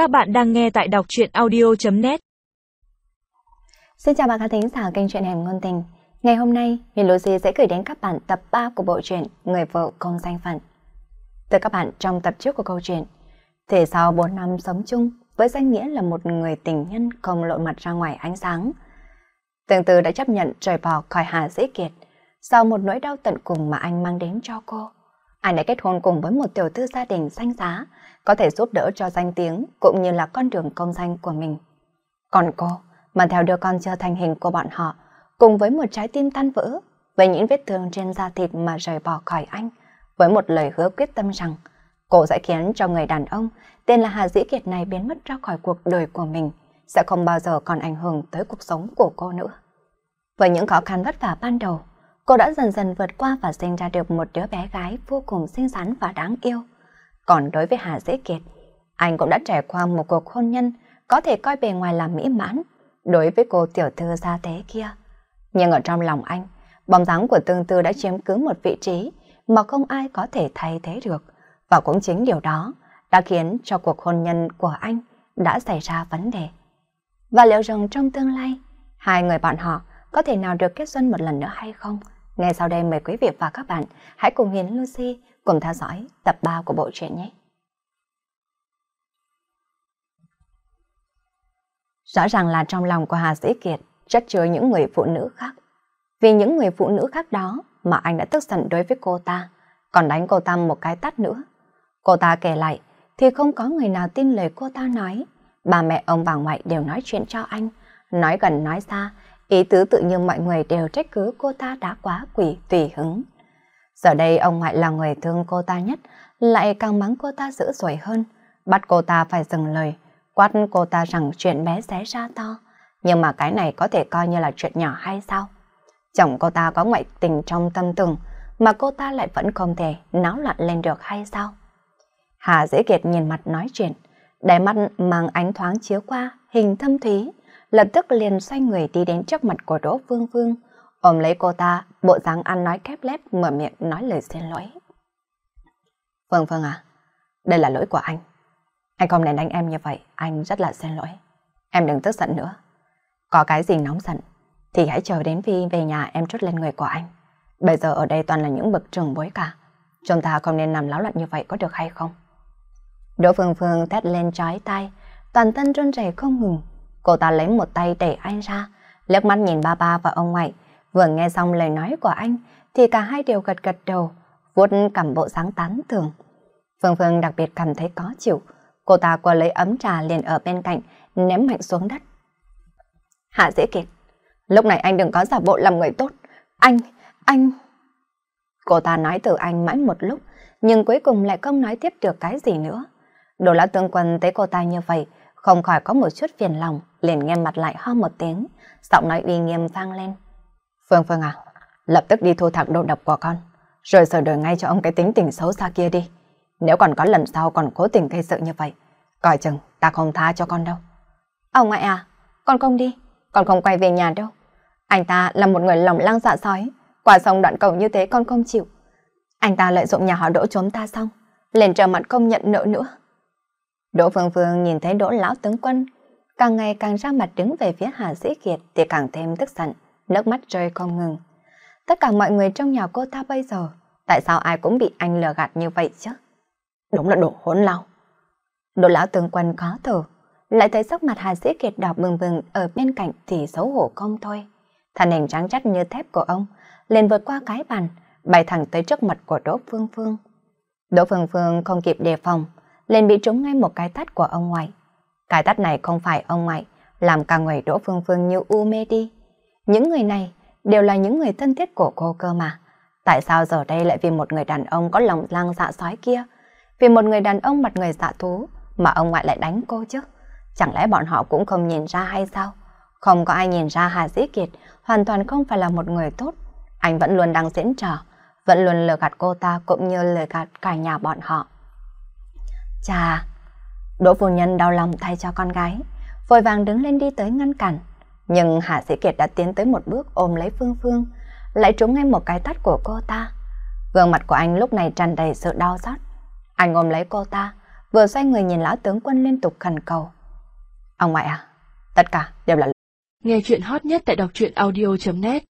Các bạn đang nghe tại đọc truyện audio.net Xin chào bạn khán thính giả kênh truyện Hẻm Ngôn Tình. Ngày hôm nay, Miền Lucy sẽ gửi đến các bạn tập 3 của bộ truyện Người vợ công danh phận. Từ các bạn trong tập trước của câu chuyện Thể sau 4 năm sống chung với danh nghĩa là một người tình nhân không lộ mặt ra ngoài ánh sáng. Tương tư đã chấp nhận rời bỏ khỏi Hà Dĩ Kiệt sau một nỗi đau tận cùng mà anh mang đến cho cô anh đã kết hôn cùng với một tiểu thư gia đình danh giá, có thể giúp đỡ cho danh tiếng cũng như là con đường công danh của mình. Còn cô, mà theo đứa con chưa thành hình của bọn họ, cùng với một trái tim tan vỡ, với những vết thương trên da thịt mà rời bỏ khỏi anh, với một lời hứa quyết tâm rằng cô sẽ khiến cho người đàn ông tên là Hà Dĩ Kiệt này biến mất ra khỏi cuộc đời của mình, sẽ không bao giờ còn ảnh hưởng tới cuộc sống của cô nữa. Với những khó khăn vất vả ban đầu, cô đã dần dần vượt qua và sinh ra được một đứa bé gái vô cùng xinh xắn và đáng yêu. Còn đối với Hà dễ Kiệt, anh cũng đã trải qua một cuộc hôn nhân có thể coi bề ngoài là mỹ mãn đối với cô tiểu thư gia thế kia. Nhưng ở trong lòng anh, bóng dáng của tương tư đã chiếm cứ một vị trí mà không ai có thể thay thế được. Và cũng chính điều đó đã khiến cho cuộc hôn nhân của anh đã xảy ra vấn đề. Và liệu rằng trong tương lai, hai người bọn họ có thể nào được kết xuân một lần nữa hay không? Ngay sau đây mời quý vị và các bạn hãy cùng Hiến Lucy cùng theo dõi tập 3 của bộ truyện nhé. Rõ ràng là trong lòng của Hà Sĩ Kiệt rất chứa những người phụ nữ khác. Vì những người phụ nữ khác đó mà anh đã tức giận đối với cô ta, còn đánh cô ta một cái tắt nữa. Cô ta kể lại thì không có người nào tin lời cô ta nói. Bà mẹ ông bà ngoại đều nói chuyện cho anh, nói gần nói xa, Ý tứ tự nhiên mọi người đều trách cứ cô ta đã quá quỷ tùy hứng. Giờ đây ông ngoại là người thương cô ta nhất, lại càng mắng cô ta dữ dội hơn, bắt cô ta phải dừng lời, quát cô ta rằng chuyện bé xé ra to. Nhưng mà cái này có thể coi như là chuyện nhỏ hay sao? Chồng cô ta có ngoại tình trong tâm tưởng, mà cô ta lại vẫn không thể náo loạn lên được hay sao? Hà Dễ Kiệt nhìn mặt nói chuyện, đáy mắt mang ánh thoáng chiếu qua hình thâm thúy, lập tức liền xoay người đi đến trước mặt của Đỗ Phương Phương, ôm lấy cô ta, bộ dáng ăn nói khép lép mở miệng nói lời xin lỗi. Phương Phương à, đây là lỗi của anh. Anh không nên đánh em như vậy, anh rất là xin lỗi. Em đừng tức giận nữa. Có cái gì nóng giận, thì hãy chờ đến khi về nhà em trút lên người của anh. Bây giờ ở đây toàn là những bậc trường bối cả. Chúng ta không nên nằm láo loạn như vậy có được hay không? Đỗ Phương Phương thét lên trái tay, toàn thân run rẩy không ngừng, Cô ta lấy một tay đẩy anh ra, liếc mắt nhìn ba ba và ông ngoại. Vừa nghe xong lời nói của anh, thì cả hai đều gật gật đầu, vuốt cầm bộ dáng tán thường. Phương Phương đặc biệt cảm thấy khó chịu. Cô ta qua lấy ấm trà liền ở bên cạnh, ném mạnh xuống đất. Hạ dễ kiệt, lúc này anh đừng có giả bộ làm người tốt. Anh, anh... Cô ta nói từ anh mãi một lúc, nhưng cuối cùng lại không nói tiếp được cái gì nữa. Đồ lão tương quân thấy cô ta như vậy, không khỏi có một chút phiền lòng, liền nghe mặt lại ho một tiếng, giọng nói uy nghiêm vang lên. Phương Phương à, lập tức đi thu thập đồ độc của con, rồi sửa đổi ngay cho ông cái tính tình xấu xa kia đi. Nếu còn có lần sau còn cố tình gây sự như vậy, coi chừng ta không tha cho con đâu. Ông ngoại à, con không đi, con không quay về nhà đâu. Anh ta là một người lòng lang dạ sói, qua sông đoạn cầu như thế con không chịu. Anh ta lợi dụng nhà họ đỗ trốn ta xong, liền trở mặt không nhận nợ nữa. Đỗ Phương Phương nhìn thấy Đỗ Lão Tướng Quân càng ngày càng ra mặt đứng về phía Hà Dĩ Kiệt thì càng thêm tức giận, nước mắt rơi không ngừng. Tất cả mọi người trong nhà cô ta bây giờ, tại sao ai cũng bị anh lừa gạt như vậy chứ? Đúng là đồ hỗn lao. Đồ Lão Tướng Quân khó thở, lại thấy sắc mặt Hà Sĩ Kiệt đỏ bừng bừng ở bên cạnh thì xấu hổ không thôi. Thân hình trắng chắc như thép của ông liền vượt qua cái bàn, bay thẳng tới trước mặt của Đỗ Phương Phương. Đỗ Phương Phương không kịp đề phòng, liền bị trúng ngay một cái tát của ông ngoại. Cái tát này không phải ông ngoại, làm cả người Đỗ Phương Phương như u mê đi. Những người này đều là những người thân thiết của cô cơ mà. Tại sao giờ đây lại vì một người đàn ông có lòng lang dạ sói kia, vì một người đàn ông mặt người dạ thú mà ông ngoại lại đánh cô chứ? Chẳng lẽ bọn họ cũng không nhìn ra hay sao? Không có ai nhìn ra Hà Dĩ Kiệt hoàn toàn không phải là một người tốt. Anh vẫn luôn đang diễn trò, vẫn luôn lừa gạt cô ta cũng như lừa gạt cả nhà bọn họ. Chà, Đỗ phu nhân đau lòng thay cho con gái, vội vàng đứng lên đi tới ngăn cản. Nhưng Hạ Sĩ Kiệt đã tiến tới một bước ôm lấy Phương Phương, lại trúng ngay một cái tát của cô ta. Gương mặt của anh lúc này tràn đầy sự đau xót. Anh ôm lấy cô ta, vừa xoay người nhìn lão tướng quân liên tục khẩn cầu. Ông ngoại à, tất cả đều là... Nghe chuyện hot nhất tại đọc truyện audio.net